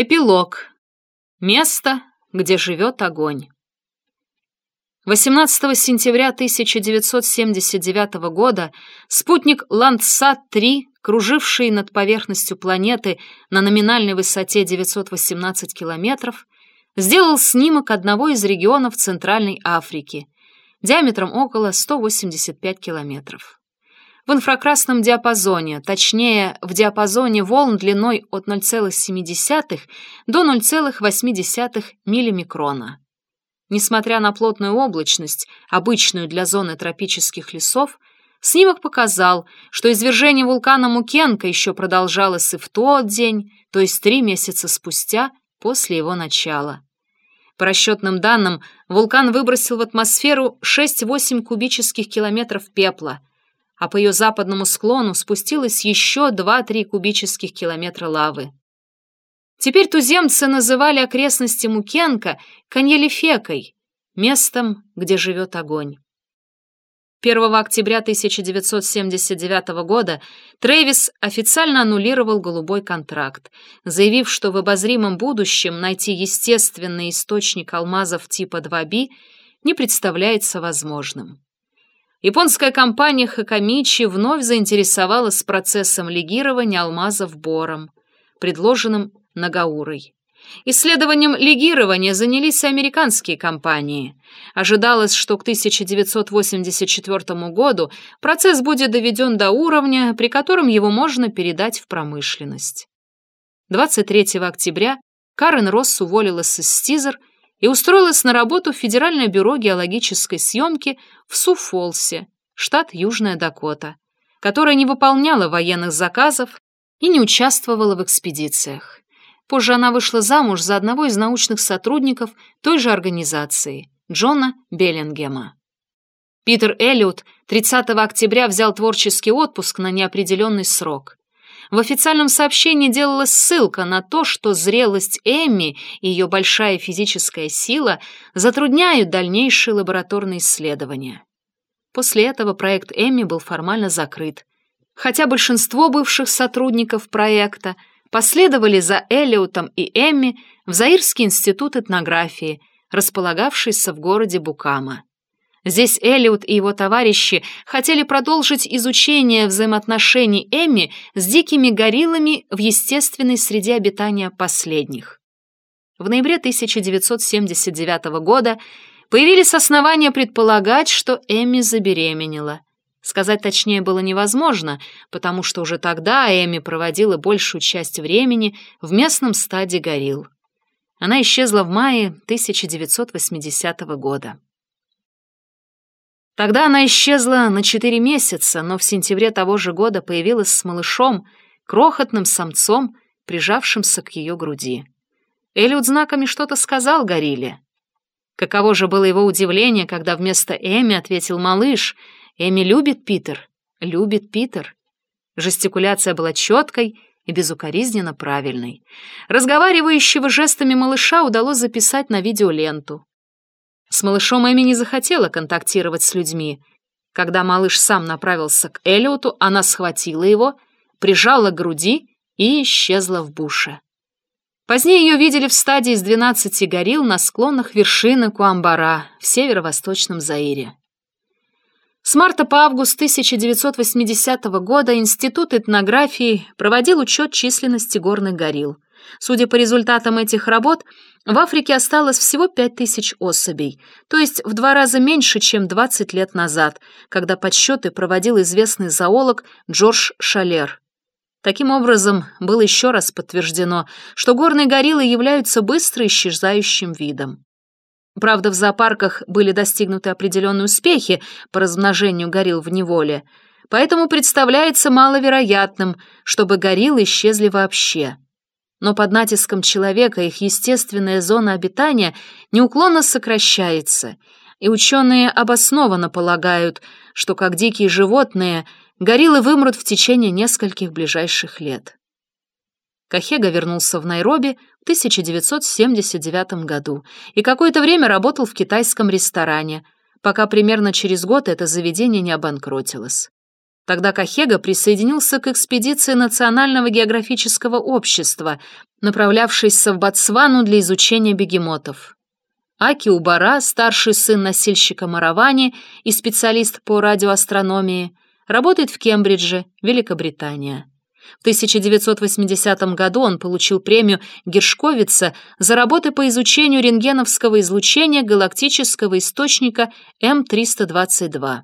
Эпилог. Место, где живет огонь. 18 сентября 1979 года спутник Landsat-3, круживший над поверхностью планеты на номинальной высоте 918 километров, сделал снимок одного из регионов Центральной Африки, диаметром около 185 километров в инфракрасном диапазоне, точнее, в диапазоне волн длиной от 0,7 до 0,8 миллимикрона. Несмотря на плотную облачность, обычную для зоны тропических лесов, снимок показал, что извержение вулкана Мукенка еще продолжалось и в тот день, то есть три месяца спустя после его начала. По расчетным данным, вулкан выбросил в атмосферу 6-8 кубических километров пепла – а по ее западному склону спустилось еще 2-3 кубических километра лавы. Теперь туземцы называли окрестности Мукенко Каньелифекой, местом, где живет огонь. 1 октября 1979 года Трэвис официально аннулировал голубой контракт, заявив, что в обозримом будущем найти естественный источник алмазов типа 2B не представляется возможным японская компания Хакамичи вновь заинтересовалась процессом легирования алмазов бором, предложенным Нагаурой. Исследованием легирования занялись американские компании. Ожидалось, что к 1984 году процесс будет доведен до уровня, при котором его можно передать в промышленность. 23 октября Карен Росс уволилась из Стизер и устроилась на работу в Федеральное бюро геологической съемки в Суфолсе, штат Южная Дакота, которая не выполняла военных заказов и не участвовала в экспедициях. Позже она вышла замуж за одного из научных сотрудников той же организации, Джона Беллингема. Питер Эллиот 30 октября взял творческий отпуск на неопределенный срок. В официальном сообщении делалась ссылка на то, что зрелость Эмми и ее большая физическая сила затрудняют дальнейшие лабораторные исследования. После этого проект Эмми был формально закрыт, хотя большинство бывших сотрудников проекта последовали за Эллиотом и Эмми в Заирский институт этнографии, располагавшийся в городе Букама. Здесь Эллиот и его товарищи хотели продолжить изучение взаимоотношений Эмми с дикими гориллами в естественной среде обитания последних. В ноябре 1979 года появились основания предполагать, что Эмми забеременела. Сказать точнее было невозможно, потому что уже тогда Эми проводила большую часть времени в местном стаде горилл. Она исчезла в мае 1980 года. Тогда она исчезла на четыре месяца, но в сентябре того же года появилась с малышом, крохотным самцом, прижавшимся к ее груди. Элliot знаками что-то сказал Горилле. Каково же было его удивление, когда вместо Эми ответил малыш. Эми любит Питер, любит Питер. Жестикуляция была четкой и безукоризненно правильной. Разговаривающего жестами малыша удалось записать на видеоленту. С малышом Эми не захотела контактировать с людьми. Когда малыш сам направился к Эллиоту, она схватила его, прижала к груди и исчезла в буше. Позднее ее видели в стадии из 12 горилл на склонах вершины Куамбара в северо-восточном Заире. С марта по август 1980 года Институт этнографии проводил учет численности горных горилл. Судя по результатам этих работ, в Африке осталось всего 5000 особей, то есть в два раза меньше, чем 20 лет назад, когда подсчеты проводил известный зоолог Джордж Шалер. Таким образом, было еще раз подтверждено, что горные гориллы являются быстро исчезающим видом. Правда, в зоопарках были достигнуты определенные успехи по размножению горилл в неволе, поэтому представляется маловероятным, чтобы гориллы исчезли вообще но под натиском человека их естественная зона обитания неуклонно сокращается, и ученые обоснованно полагают, что как дикие животные гориллы вымрут в течение нескольких ближайших лет. Кахега вернулся в Найроби в 1979 году и какое-то время работал в китайском ресторане, пока примерно через год это заведение не обанкротилось. Тогда Кахега присоединился к экспедиции Национального географического общества, направлявшейся в Ботсвану для изучения бегемотов. Аки Убара, старший сын носильщика Маравани и специалист по радиоастрономии, работает в Кембридже, Великобритания. В 1980 году он получил премию Гершковица за работы по изучению рентгеновского излучения галактического источника М322.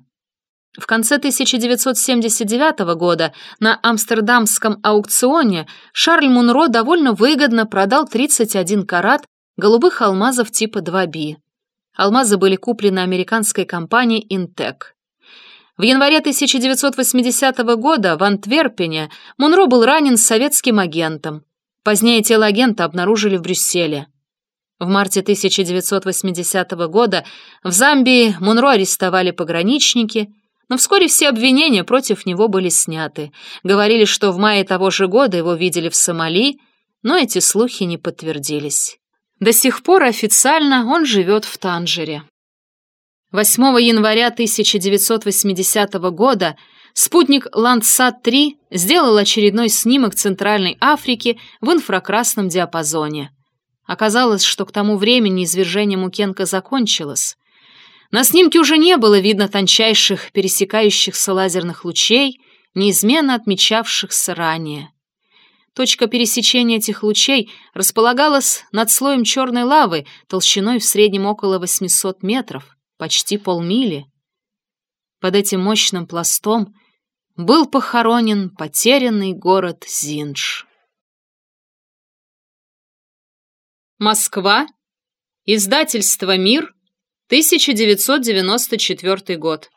В конце 1979 года на амстердамском аукционе Шарль Мунро довольно выгодно продал 31 карат голубых алмазов типа 2B. Алмазы были куплены американской компанией Intec. В январе 1980 года в Антверпене Мунро был ранен советским агентом. Позднее тело агента обнаружили в Брюсселе. В марте 1980 года в Замбии Мунро арестовали пограничники, но вскоре все обвинения против него были сняты. Говорили, что в мае того же года его видели в Сомали, но эти слухи не подтвердились. До сих пор официально он живет в Танжере. 8 января 1980 года спутник Landsat-3 сделал очередной снимок Центральной Африки в инфракрасном диапазоне. Оказалось, что к тому времени извержение Мукенко закончилось. На снимке уже не было видно тончайших, пересекающихся лазерных лучей, неизменно отмечавшихся ранее. Точка пересечения этих лучей располагалась над слоем черной лавы толщиной в среднем около 800 метров почти полмили. Под этим мощным пластом был похоронен потерянный город Зиндж. Москва. Издательство «Мир», 1994 год.